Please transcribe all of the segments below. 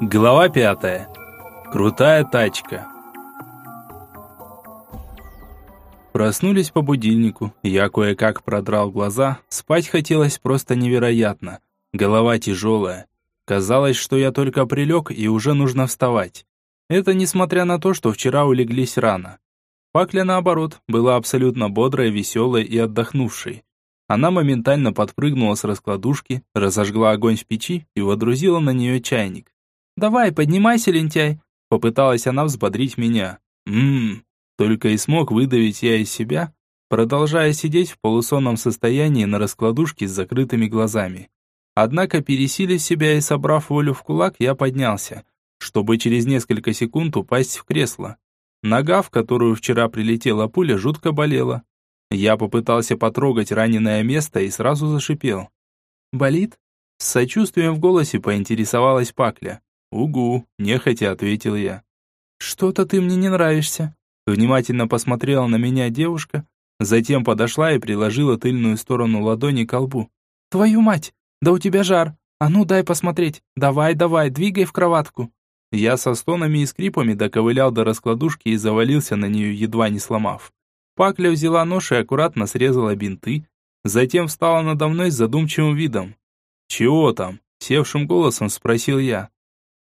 Глава пятая. Крутая тачка. Проснулись по будильнику. Я кое-как продрал глаза. Спать хотелось просто невероятно. Голова тяжелая. Казалось, что я только прилег и уже нужно вставать. Это несмотря на то, что вчера улеглись рано. Пакля, наоборот, была абсолютно бодрой, веселой и отдохнувшей. Она моментально подпрыгнула с раскладушки, разожгла огонь в печи и водрузила на нее чайник. «Давай, поднимайся, лентяй!» Попыталась она взбодрить меня. «Ммм...» Только и смог выдавить я из себя, продолжая сидеть в полусонном состоянии на раскладушке с закрытыми глазами. Однако, пересилив себя и собрав волю в кулак, я поднялся, чтобы через несколько секунд упасть в кресло. Нога, в которую вчера прилетела пуля, жутко болела. Я попытался потрогать раненое место и сразу зашипел. «Болит?» С сочувствием в голосе поинтересовалась Пакля. «Угу», – нехотя ответил я. «Что-то ты мне не нравишься». Внимательно посмотрела на меня девушка, затем подошла и приложила тыльную сторону ладони к лбу. «Твою мать! Да у тебя жар! А ну дай посмотреть! Давай, давай, двигай в кроватку!» Я со стонами и скрипами доковылял до раскладушки и завалился на нее, едва не сломав. Пакля взяла нож и аккуратно срезала бинты, затем встала надо мной с задумчивым видом. «Чего там?» – севшим голосом спросил я.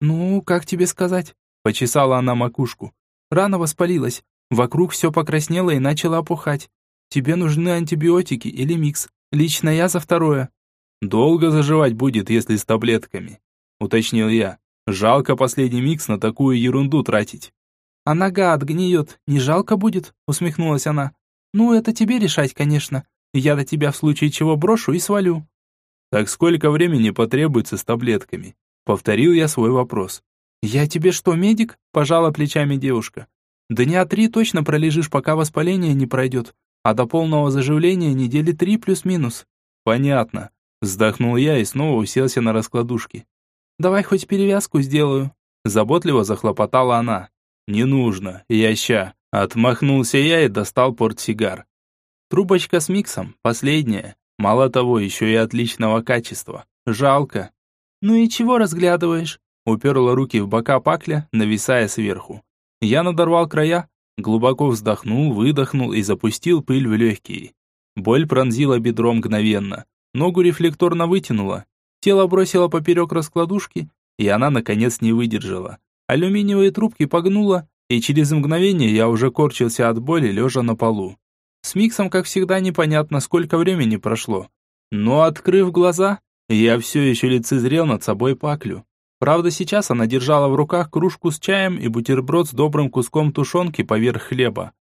«Ну, как тебе сказать?» – почесала она макушку. «Рана воспалилась. Вокруг все покраснело и начало опухать. Тебе нужны антибиотики или микс. Лично я за второе». «Долго заживать будет, если с таблетками», – уточнил я. «Жалко последний микс на такую ерунду тратить». «А нога отгниет, не жалко будет?» – усмехнулась она. «Ну, это тебе решать, конечно. Я до тебя в случае чего брошу и свалю». «Так сколько времени потребуется с таблетками?» Повторил я свой вопрос. «Я тебе что, медик?» – пожала плечами девушка. «Дня три точно пролежишь, пока воспаление не пройдет, а до полного заживления недели три плюс-минус». «Понятно». Вздохнул я и снова уселся на раскладушке. «Давай хоть перевязку сделаю». Заботливо захлопотала она. «Не нужно, я ща». Отмахнулся я и достал портсигар. Трубочка с миксом, последняя. Мало того, еще и отличного качества. Жалко. «Ну и чего разглядываешь?» Уперла руки в бока пакля, нависая сверху. Я надорвал края, глубоко вздохнул, выдохнул и запустил пыль в легкие. Боль пронзила бедро мгновенно. Ногу рефлекторно вытянула. Тело бросило поперек раскладушки, и она, наконец, не выдержала. Алюминиевые трубки погнула, и через мгновение я уже корчился от боли, лежа на полу. С Миксом, как всегда, непонятно, сколько времени прошло. Но, открыв глаза, я все еще лицезрел над собой паклю. Правда, сейчас она держала в руках кружку с чаем и бутерброд с добрым куском тушенки поверх хлеба.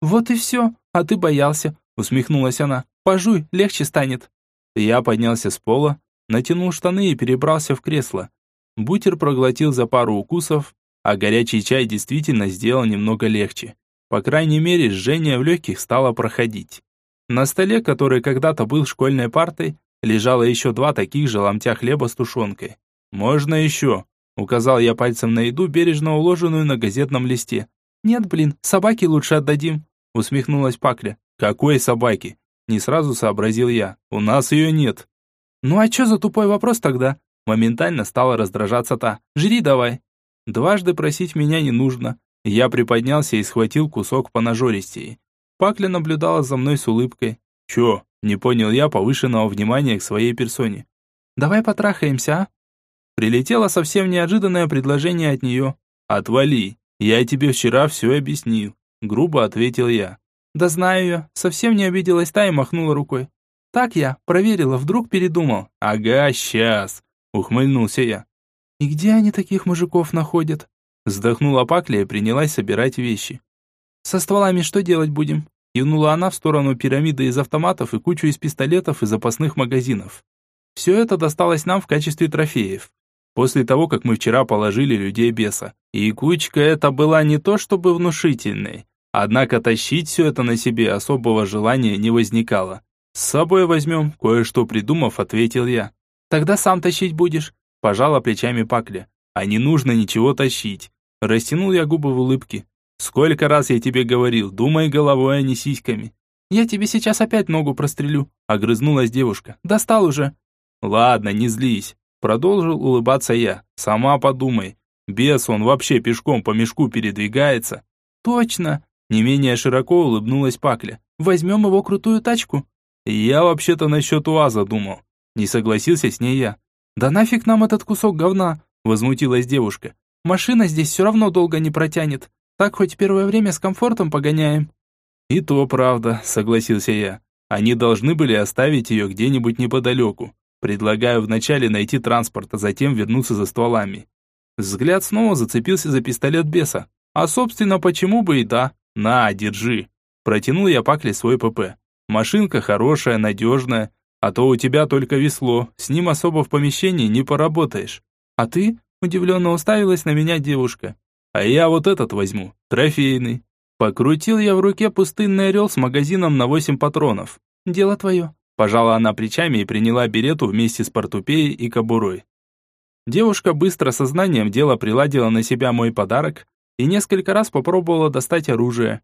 «Вот и все, а ты боялся», — усмехнулась она. «Пожуй, легче станет». Я поднялся с пола, натянул штаны и перебрался в кресло. Бутер проглотил за пару укусов, а горячий чай действительно сделал немного легче. По крайней мере, жжение в легких стало проходить. На столе, который когда-то был школьной партой, лежало еще два таких же ломтя хлеба с тушенкой. «Можно еще?» – указал я пальцем на еду, бережно уложенную на газетном листе. «Нет, блин, собаке лучше отдадим», – усмехнулась Пакля. «Какой собаки?» – не сразу сообразил я. «У нас ее нет». «Ну а что за тупой вопрос тогда?» Моментально стала раздражаться та. «Жри давай». Дважды просить меня не нужно. Я приподнялся и схватил кусок по нажористей. Пакля наблюдала за мной с улыбкой. «Чё?» Не понял я повышенного внимания к своей персоне. «Давай потрахаемся, а?» Прилетело совсем неожиданное предложение от нее. «Отвали, я тебе вчера все объяснил», — грубо ответил я. «Да знаю я, совсем не обиделась та и махнула рукой. Так я, проверила, вдруг передумал». «Ага, сейчас», — ухмыльнулся я. «И где они таких мужиков находят?» Вздохнула Пакля и принялась собирать вещи. «Со стволами что делать будем?» Кивнула она в сторону пирамиды из автоматов и кучу из пистолетов и запасных магазинов. Все это досталось нам в качестве трофеев. После того, как мы вчера положили людей беса. И кучка эта была не то чтобы внушительной. Однако тащить все это на себе особого желания не возникало. «С собой возьмем», кое-что придумав, ответил я. «Тогда сам тащить будешь», пожала плечами Пакля. «А не нужно ничего тащить». Растянул я губы в улыбке. Сколько раз я тебе говорил, думай головой, а не сиськами. Я тебе сейчас опять ногу прострелю, огрызнулась девушка. Достал уже. Ладно, не злись. Продолжил улыбаться я. Сама подумай. Бес, он вообще пешком по мешку передвигается. Точно. Не менее широко улыбнулась Пакля. Возьмем его крутую тачку. Я вообще-то насчет УАЗа думал. Не согласился с ней я. Да нафиг нам этот кусок говна, возмутилась девушка. Машина здесь все равно долго не протянет. Так хоть первое время с комфортом погоняем. И то правда, согласился я. Они должны были оставить ее где-нибудь неподалеку. Предлагаю вначале найти транспорт, а затем вернуться за стволами. Взгляд снова зацепился за пистолет беса. А собственно, почему бы и да? На, держи. Протянул я Пакле свой ПП. Машинка хорошая, надежная, а то у тебя только весло, с ним особо в помещении не поработаешь. А ты? Удивленно уставилась на меня девушка. А я вот этот возьму, трофейный. Покрутил я в руке пустынный орел с магазином на 8 патронов. Дело твое. Пожала она плечами и приняла берету вместе с портупеей и кобурой. Девушка быстро сознанием дела приладила на себя мой подарок и несколько раз попробовала достать оружие.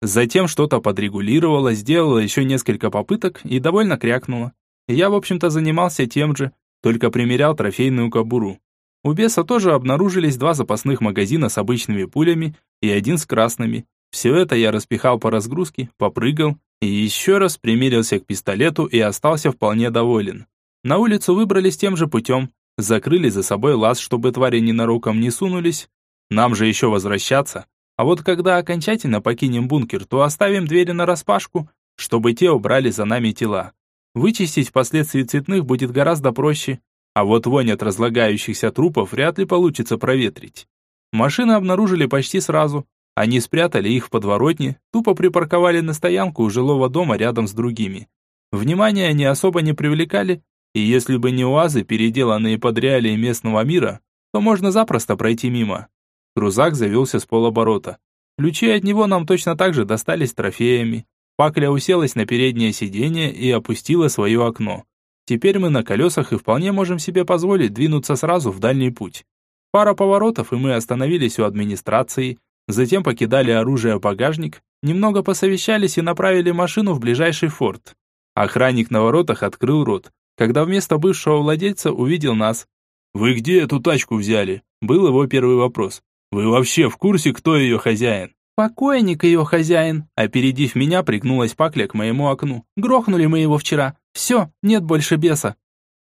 Затем что-то подрегулировала, сделала еще несколько попыток и довольно крякнула. Я, в общем-то, занимался тем же, только примерял трофейную кобуру. У беса тоже обнаружились два запасных магазина с обычными пулями и один с красными. Все это я распихал по разгрузке, попрыгал и еще раз примерился к пистолету и остался вполне доволен. На улицу выбрались тем же путем, закрыли за собой лаз, чтобы твари ненароком не сунулись. Нам же еще возвращаться. А вот когда окончательно покинем бункер, то оставим двери нараспашку, чтобы те убрали за нами тела. Вычистить впоследствии цветных будет гораздо проще, а вот вонь от разлагающихся трупов вряд ли получится проветрить. Машины обнаружили почти сразу. Они спрятали их в подворотне, тупо припарковали на стоянку у жилого дома рядом с другими. Внимания они особо не привлекали, и если бы не УАЗы, переделанные под реалии местного мира, то можно запросто пройти мимо. Крузак завелся с полоборота. Ключи от него нам точно так же достались трофеями. Пакля уселась на переднее сиденье и опустила свое окно. Теперь мы на колесах и вполне можем себе позволить двинуться сразу в дальний путь. Пара поворотов, и мы остановились у администрации, затем покидали оружие в багажник, немного посовещались и направили машину в ближайший форт. Охранник на воротах открыл рот, когда вместо бывшего владельца увидел нас. «Вы где эту тачку взяли?» Был его первый вопрос. «Вы вообще в курсе, кто ее хозяин?» «Покойник ее хозяин», опередив меня, пригнулась пакля к моему окну. «Грохнули мы его вчера. Все, нет больше беса».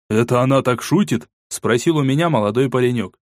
«Это она так шутит?» Спросил у меня молодой паренек.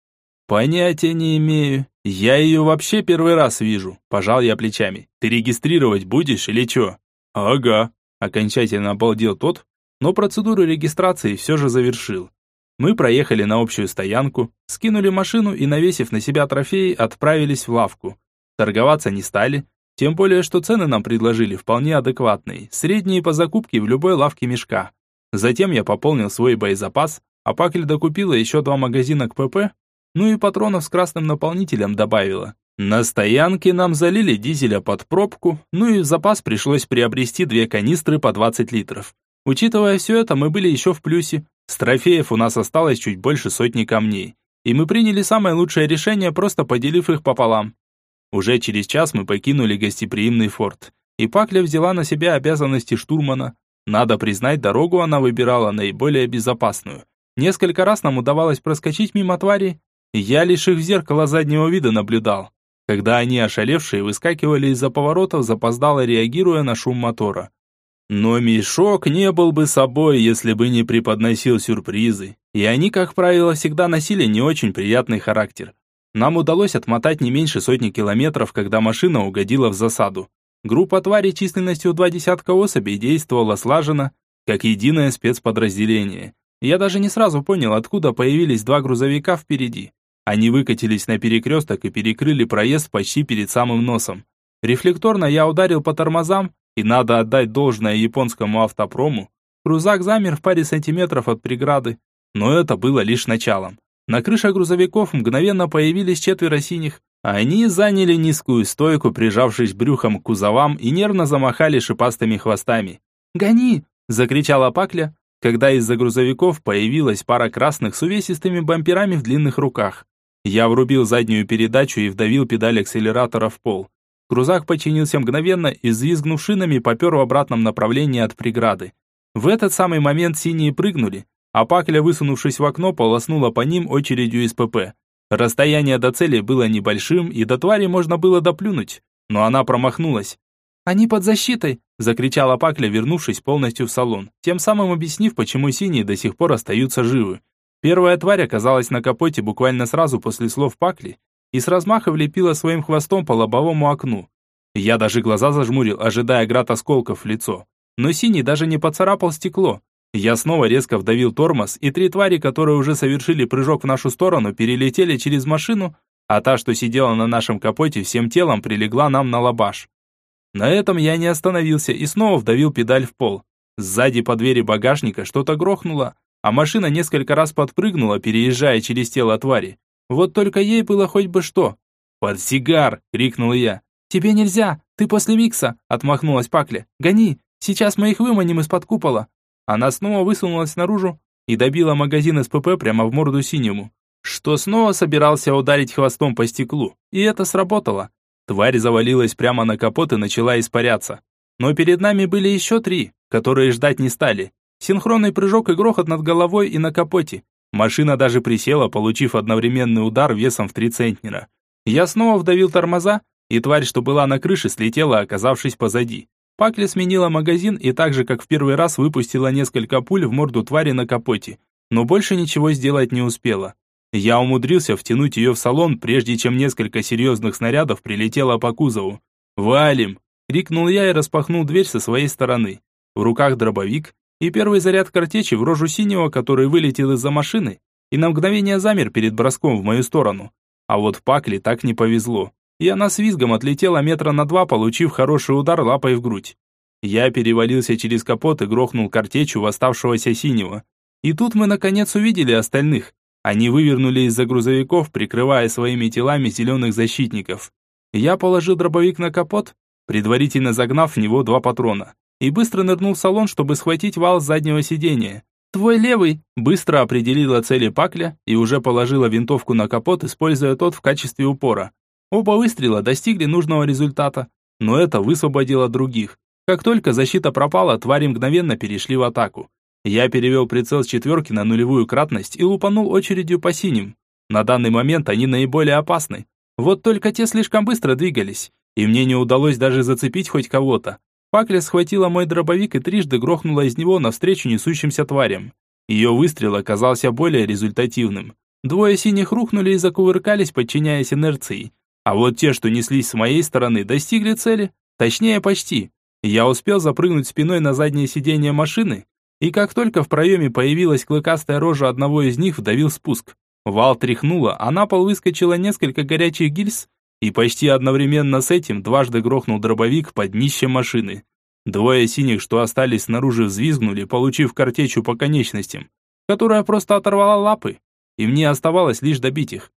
«Понятия не имею. Я ее вообще первый раз вижу», пожал я плечами. «Ты регистрировать будешь или чё?» «Ага», окончательно обалдел тот, но процедуру регистрации все же завершил. Мы проехали на общую стоянку, скинули машину и, навесив на себя трофеи, отправились в лавку. Торговаться не стали, тем более, что цены нам предложили вполне адекватные, средние по закупке в любой лавке мешка. Затем я пополнил свой боезапас, а Пакель докупила еще два магазина к ПП, ну и патронов с красным наполнителем добавила. На стоянке нам залили дизеля под пробку, ну и в запас пришлось приобрести две канистры по 20 литров. Учитывая все это, мы были еще в плюсе. С трофеев у нас осталось чуть больше сотни камней. И мы приняли самое лучшее решение, просто поделив их пополам. Уже через час мы покинули гостеприимный форт, и Пакля взяла на себя обязанности штурмана. Надо признать, дорогу она выбирала наиболее безопасную. Несколько раз нам удавалось проскочить мимо тварей. Я лишь их в зеркало заднего вида наблюдал. Когда они ошалевшие выскакивали из-за поворотов, запоздало реагируя на шум мотора. Но мешок не был бы собой, если бы не преподносил сюрпризы. И они, как правило, всегда носили не очень приятный характер. Нам удалось отмотать не меньше сотни километров, когда машина угодила в засаду. Группа тварей численностью два десятка особей действовала слаженно, как единое спецподразделение. Я даже не сразу понял, откуда появились два грузовика впереди. Они выкатились на перекресток и перекрыли проезд почти перед самым носом. Рефлекторно я ударил по тормозам, и надо отдать должное японскому автопрому. Крузак замер в паре сантиметров от преграды, но это было лишь началом. На крышах грузовиков мгновенно появились четверо синих. Они заняли низкую стойку, прижавшись брюхом к кузовам и нервно замахали шипастыми хвостами. «Гони!» – закричала Пакля, когда из-за грузовиков появилась пара красных с увесистыми бамперами в длинных руках. Я врубил заднюю передачу и вдавил педаль акселератора в пол. Крузак подчинился мгновенно и, взвизгнув шинами, попер в обратном направлении от преграды. В этот самый момент синие прыгнули, а Пакля, высунувшись в окно, полоснула по ним очередью из ПП. Расстояние до цели было небольшим, и до твари можно было доплюнуть, но она промахнулась. «Они под защитой!» – закричала Пакля, вернувшись полностью в салон, тем самым объяснив, почему синие до сих пор остаются живы. Первая тварь оказалась на капоте буквально сразу после слов Пакли и с размаха влепила своим хвостом по лобовому окну. Я даже глаза зажмурил, ожидая град осколков в лицо. Но синий даже не поцарапал стекло. Я снова резко вдавил тормоз, и три твари, которые уже совершили прыжок в нашу сторону, перелетели через машину, а та, что сидела на нашем капоте, всем телом прилегла нам на лобаш. На этом я не остановился и снова вдавил педаль в пол. Сзади по двери багажника что-то грохнуло, а машина несколько раз подпрыгнула, переезжая через тело твари. Вот только ей было хоть бы что. «Под сигар!» — крикнул я. «Тебе нельзя! Ты после микса!» — отмахнулась Пакля. «Гони! Сейчас мы их выманим из-под купола!» Она снова высунулась наружу и добила магазин СПП прямо в морду синему, что снова собирался ударить хвостом по стеклу, и это сработало. Тварь завалилась прямо на капот и начала испаряться. Но перед нами были еще три, которые ждать не стали. Синхронный прыжок и грохот над головой и на капоте. Машина даже присела, получив одновременный удар весом в три центнера. Я снова вдавил тормоза, и тварь, что была на крыше, слетела, оказавшись позади. Пакли сменила магазин и так же, как в первый раз, выпустила несколько пуль в морду твари на капоте, но больше ничего сделать не успела. Я умудрился втянуть ее в салон, прежде чем несколько серьезных снарядов прилетело по кузову. «Валим!» — крикнул я и распахнул дверь со своей стороны. В руках дробовик и первый заряд картечи в рожу синего, который вылетел из-за машины и на мгновение замер перед броском в мою сторону. А вот в Пакле так не повезло. И она с визгом отлетела метра на два, получив хороший удар лапой в грудь. Я перевалился через капот и грохнул картечью в оставшегося синего. И тут мы наконец увидели остальных. Они вывернули из-за грузовиков, прикрывая своими телами зеленых защитников. Я положил дробовик на капот, предварительно загнав в него два патрона, и быстро нырнул в салон, чтобы схватить вал с заднего сиденья. «Твой левый!» Быстро определила цели Пакля и уже положила винтовку на капот, используя тот в качестве упора. Оба выстрела достигли нужного результата, но это высвободило других. Как только защита пропала, твари мгновенно перешли в атаку. Я перевел прицел с четверки на нулевую кратность и лупанул очередью по синим. На данный момент они наиболее опасны. Вот только те слишком быстро двигались, и мне не удалось даже зацепить хоть кого-то. Пакля схватила мой дробовик и трижды грохнула из него навстречу несущимся тварям. Ее выстрел оказался более результативным. Двое синих рухнули и закувыркались, подчиняясь инерции. А вот те, что неслись с моей стороны, достигли цели. Точнее, почти. Я успел запрыгнуть спиной на заднее сиденье машины и как только в проеме появилась клыкастая рожа одного из них, вдавил спуск. Вал тряхнуло, а на пол выскочило несколько горячих гильз, и почти одновременно с этим дважды грохнул дробовик под днищем машины. Двое синих, что остались снаружи, взвизгнули, получив картечью по конечностям, которая просто оторвала лапы, и мне оставалось лишь добить их.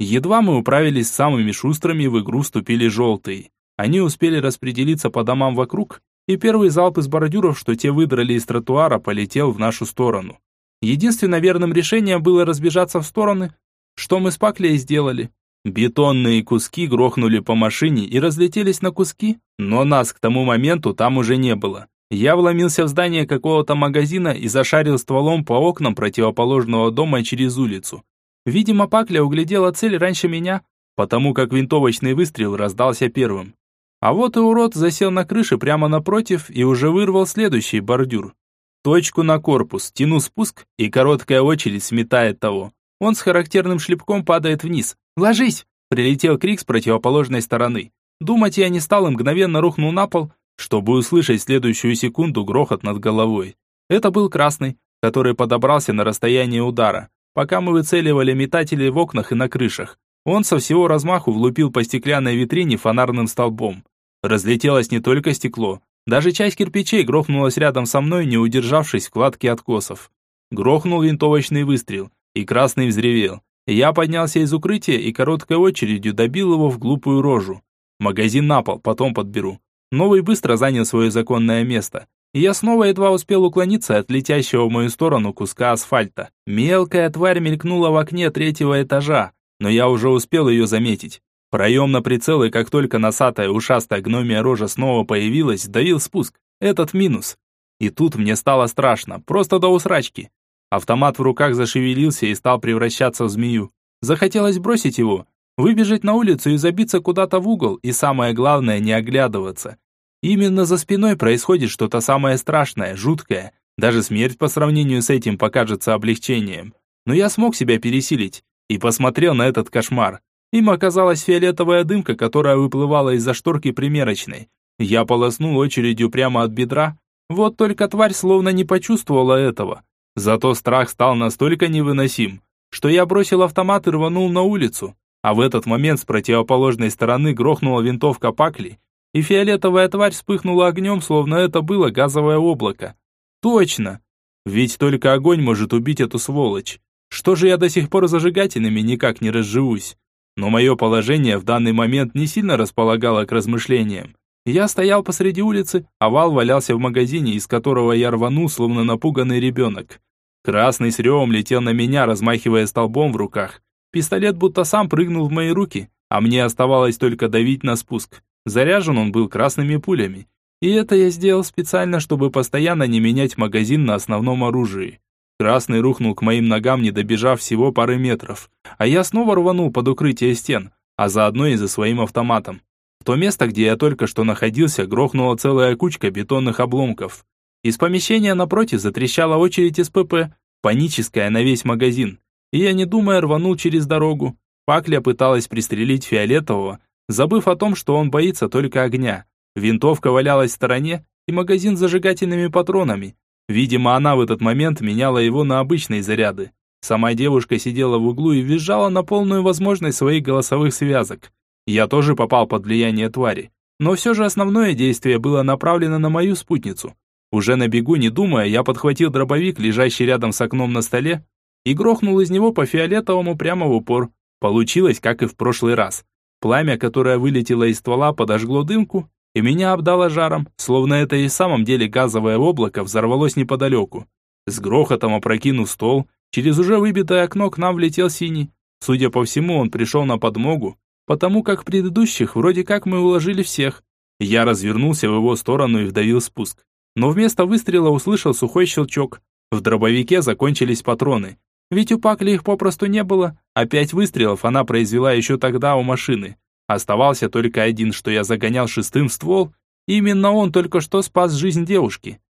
Едва мы управились с самыми шустрыми, в игру вступили желтые. Они успели распределиться по домам вокруг и первый залп из бордюров, что те выдрали из тротуара, полетел в нашу сторону. Единственно верным решением было разбежаться в стороны, что мы с Паклей сделали. Бетонные куски грохнули по машине и разлетелись на куски, но нас к тому моменту там уже не было. Я вломился в здание какого-то магазина и зашарил стволом по окнам противоположного дома через улицу. Видимо, Пакля углядела цель раньше меня, потому как винтовочный выстрел раздался первым. А вот и урод засел на крыше прямо напротив и уже вырвал следующий бордюр. Точку на корпус, тяну спуск, и короткая очередь сметает того. Он с характерным шлепком падает вниз. «Ложись!» – прилетел крик с противоположной стороны. Думать я не стал и мгновенно рухнул на пол, чтобы услышать следующую секунду грохот над головой. Это был красный, который подобрался на расстояние удара, пока мы выцеливали метатели в окнах и на крышах. Он со всего размаху влупил по стеклянной витрине фонарным столбом. Разлетелось не только стекло. Даже часть кирпичей грохнулась рядом со мной, не удержавшись в кладке откосов. Грохнул винтовочный выстрел, и красный взревел. Я поднялся из укрытия и короткой очередью добил его в глупую рожу. Магазин на пол, потом подберу. Новый быстро занял свое законное место. И я снова едва успел уклониться от летящего в мою сторону куска асфальта. Мелкая тварь мелькнула в окне третьего этажа, но я уже успел ее заметить. Проем на прицел, и как только носатая ушастая гномия рожа снова появилась, давил спуск. Этот минус. И тут мне стало страшно, просто до усрачки. Автомат в руках зашевелился и стал превращаться в змею. Захотелось бросить его, выбежать на улицу и забиться куда-то в угол, и самое главное, не оглядываться. Именно за спиной происходит что-то самое страшное, жуткое. Даже смерть по сравнению с этим покажется облегчением. Но я смог себя пересилить и посмотрел на этот кошмар. Им оказалась фиолетовая дымка, которая выплывала из-за шторки примерочной. Я полоснул очередью прямо от бедра. Вот только тварь словно не почувствовала этого. Зато страх стал настолько невыносим, что я бросил автомат и рванул на улицу. А в этот момент с противоположной стороны грохнула винтовка Пакли, и фиолетовая тварь вспыхнула огнем, словно это было газовое облако. Точно! Ведь только огонь может убить эту сволочь. Что же я до сих пор зажигательными никак не разживусь? Но мое положение в данный момент не сильно располагало к размышлениям. Я стоял посреди улицы, а вал валялся в магазине, из которого я рванул, словно напуганный ребенок. Красный с ревом летел на меня, размахивая столбом в руках. Пистолет будто сам прыгнул в мои руки, а мне оставалось только давить на спуск. Заряжен он был красными пулями. И это я сделал специально, чтобы постоянно не менять магазин на основном оружии. Красный рухнул к моим ногам, не добежав всего пары метров. А я снова рванул под укрытие стен, а заодно и за своим автоматом. В то место, где я только что находился, грохнула целая кучка бетонных обломков. Из помещения напротив затрещала очередь из ПП, паническая на весь магазин. И я, не думая, рванул через дорогу. Пакля пыталась пристрелить фиолетового, забыв о том, что он боится только огня. Винтовка валялась в стороне, и магазин с зажигательными патронами. Видимо, она в этот момент меняла его на обычные заряды. Сама девушка сидела в углу и визжала на полную возможность своих голосовых связок. Я тоже попал под влияние твари. Но все же основное действие было направлено на мою спутницу. Уже на бегу, не думая, я подхватил дробовик, лежащий рядом с окном на столе, и грохнул из него по фиолетовому прямо в упор. Получилось, как и в прошлый раз. Пламя, которое вылетело из ствола, подожгло дымку, и меня обдало жаром, словно это и в самом деле газовое облако взорвалось неподалеку. С грохотом опрокинув стол, через уже выбитое окно к нам влетел синий. Судя по всему, он пришел на подмогу, потому как предыдущих вроде как мы уложили всех. Я развернулся в его сторону и вдавил спуск. Но вместо выстрела услышал сухой щелчок. В дробовике закончились патроны. Ведь у Пакли их попросту не было, а пять выстрелов она произвела еще тогда у машины. Оставался только один, что я загонял шестым в ствол, именно он только что спас жизнь девушки.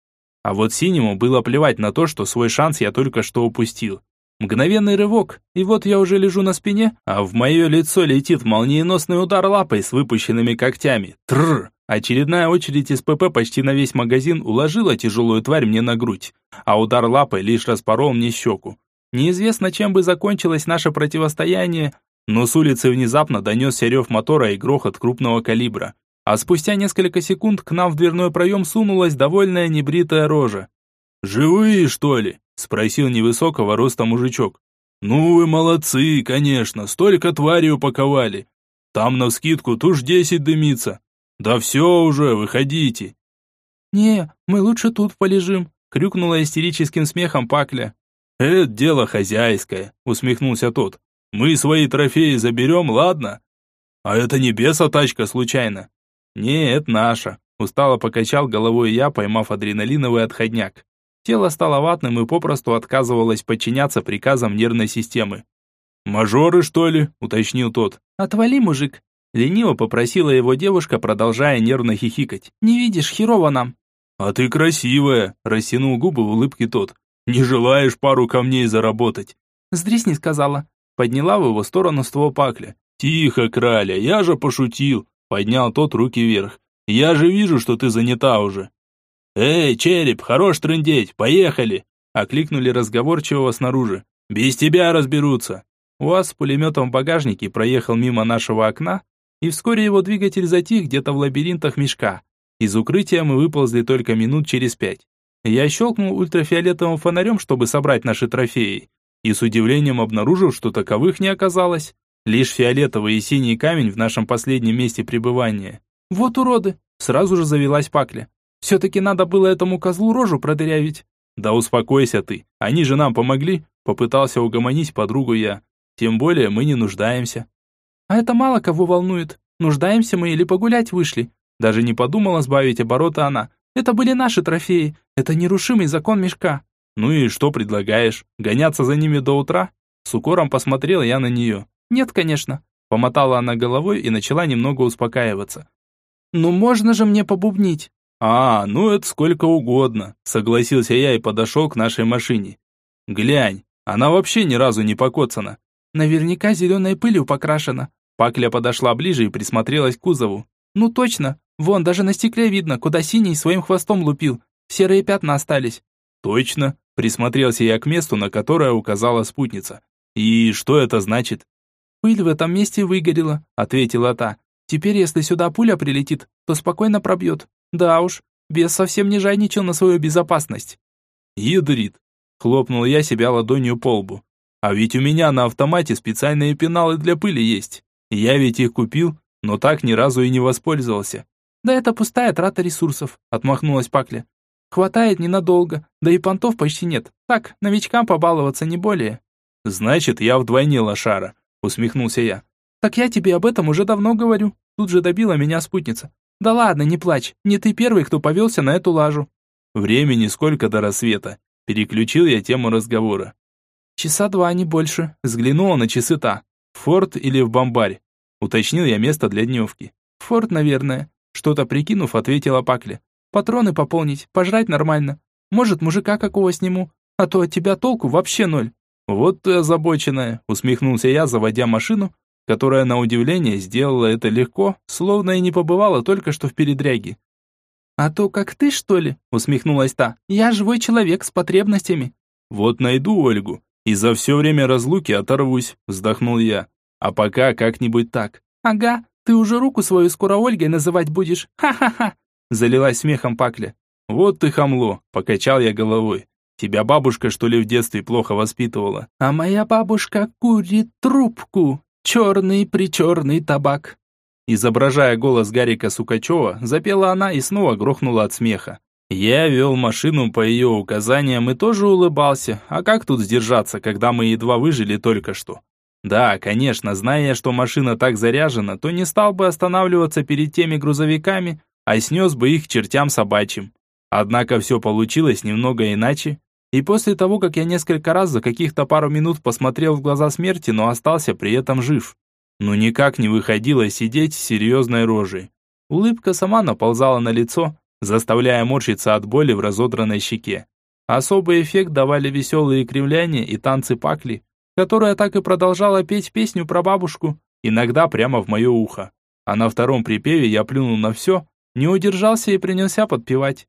А вот синему было плевать на то, что свой шанс я только что упустил. Мгновенный рывок, и вот я уже лежу на спине, а в мое лицо летит молниеносный удар лапой с выпущенными когтями. Тррр! Очередная очередь из ПП почти на весь магазин уложила тяжелую тварь мне на грудь, а удар лапой лишь распорол мне щеку. Неизвестно, чем бы закончилось наше противостояние, но с улицы внезапно донесся рев мотора и грохот крупного калибра. А спустя несколько секунд к нам в дверной проем сунулась довольная небритая рожа. «Живые, что ли?» – спросил невысокого роста мужичок. «Ну вы молодцы, конечно, столько тварей упаковали. Там навскидку тушь десять дымится. Да все уже, выходите». «Не, мы лучше тут полежим», – крюкнула истерическим смехом Пакля. «Это дело хозяйское», – усмехнулся тот. Мы свои трофеи заберем, ладно? А это не беса тачка случайно? Не, это наша. Устало покачал головой я, поймав адреналиновый отходняк. Тело стало ватным и попросту отказывалось подчиняться приказам нервной системы. «Мажоры, что ли?» – уточнил тот. «Отвали, мужик!» Лениво попросила его девушка, продолжая нервно хихикать. «Не видишь, херово нам!» «А ты красивая!» – растянул губы в улыбке тот. «Не желаешь пару камней заработать?» «Здрись не сказала!» Подняла в его сторону ствол пакля. «Тихо, краля, я же пошутил!» Поднял тот руки вверх. «Я же вижу, что ты занята уже!» «Эй, череп, хорош трындеть, поехали!» Окликнули разговорчивого снаружи. «Без тебя разберутся!» УАЗ с пулеметом в багажнике проехал мимо нашего окна, и вскоре его двигатель затих где-то в лабиринтах мешка. Из укрытия мы выползли только минут через пять. Я щелкнул ультрафиолетовым фонарем, чтобы собрать наши трофеи, и с удивлением обнаружил, что таковых не оказалось. Лишь фиолетовый и синий камень в нашем последнем месте пребывания. «Вот уроды!» Сразу же завелась Пакля. «Все-таки надо было этому козлу рожу продырявить». «Да успокойся ты, они же нам помогли», попытался угомонить подругу я. «Тем более мы не нуждаемся». «А это мало кого волнует. Нуждаемся мы или погулять вышли?» Даже не подумала сбавить оборота она. «Это были наши трофеи. Это нерушимый закон мешка». Ну и что предлагаешь? Гоняться за ними до утра? С укором посмотрел я на нее. Нет, конечно. Помотала она головой и начала немного успокаиваться. Ну можно же мне побубнить. А, ну это сколько угодно, согласился я и подошел к нашей машине. Глянь, она вообще ни разу не покоцана. Наверняка зеленой пылью покрашена. Пакля подошла ближе и присмотрелась к кузову. Ну точно, вон даже на стекле видно, куда синий своим хвостом лупил. Серые пятна остались. Точно, присмотрелся я к месту, на которое указала спутница. И что это значит? Пыль в этом месте выгорела, ответила та. Теперь, если сюда пуля прилетит, то спокойно пробьет. Да уж, бес совсем не жадничал на свою безопасность. Ядрит. Хлопнул я себя ладонью по лбу. А ведь у меня на автомате специальные пеналы для пыли есть. Я ведь их купил, но так ни разу и не воспользовался. Да это пустая трата ресурсов, отмахнулась Пакля. Хватает ненадолго, да и понтов почти нет. Так, новичкам побаловаться не более. Значит, я вдвойне лошара, усмехнулся я. Так я тебе об этом уже давно говорю. Тут же добила меня спутница. Да ладно, не плачь, не ты первый, кто повелся на эту лажу. Времени сколько до рассвета. Переключил я тему разговора. Часа два, не больше. Взглянула на часы та. Форт или в бомбарь? Уточнил я место для дневки. Форт, наверное. Что-то прикинув, ответила Пакля. Патроны пополнить, пожрать нормально. Может, мужика какого сниму, а то от тебя толку вообще ноль. Вот ты озабоченная, усмехнулся я, заводя машину, которая, на удивление, сделала это легко, словно и не побывала только что в передряге. «А то как ты, что ли?» — усмехнулась та. «Я живой человек с потребностями». «Вот найду Ольгу, и за все время разлуки оторвусь», — вздохнул я. «А пока как-нибудь так». «Ага, ты уже руку свою скоро Ольгой называть будешь. Ха-ха-ха!» Залилась смехом Пакля. «Вот ты хамло!» – покачал я головой. «Тебя бабушка, что ли, в детстве плохо воспитывала?» «А моя бабушка курит трубку. Черный-причерный табак». Изображая голос Гарика Сукачева, запела она и снова грохнула от смеха. Я вел машину по ее указаниям и тоже улыбался. А как тут сдержаться, когда мы едва выжили только что? Да, конечно, зная, что машина так заряжена, то не стал бы останавливаться перед теми грузовиками, а снес бы их чертям собачьим. Однако все получилось немного иначе, и после того, как я несколько раз за каких-то пару минут посмотрел в глаза смерти, но остался при этом жив, ну никак не выходило сидеть с серьезной рожей. Улыбка сама наползала на лицо, заставляя морщиться от боли в разодранной щеке. Особый эффект давали веселые кривляния и танцы пакли, которая так и продолжала петь песню про бабушку, иногда прямо в мое ухо. А на втором припеве я плюнул на все, не удержался и принялся подпевать.